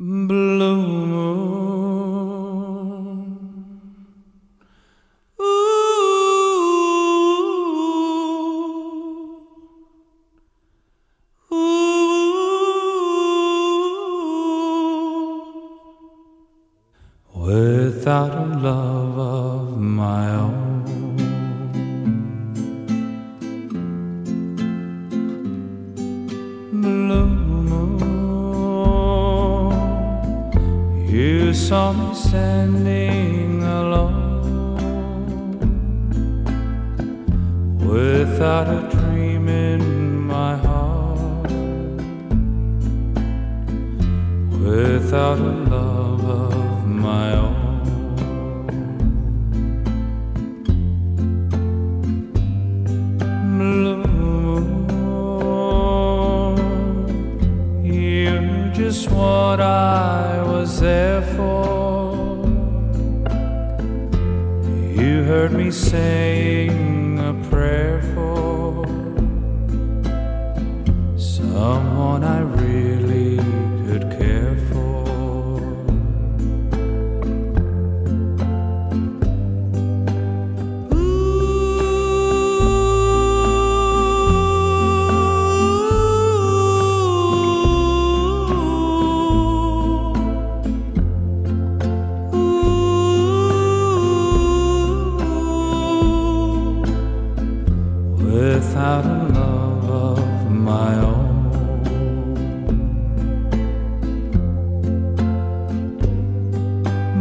blue moon. Ooh, ooh, without a love of my own. Saw me standing alone without a dream in my heart, without a love of my own. What I was there for. You heard me saying Without a love of my own.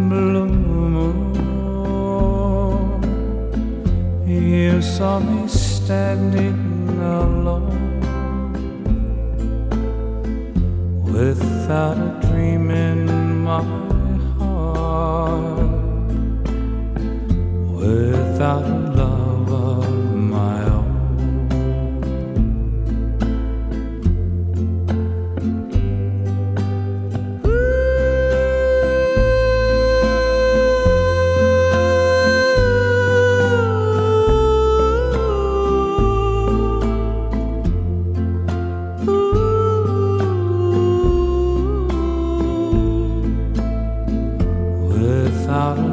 Blue moon, you saw me standing alone without a dream in my heart, without without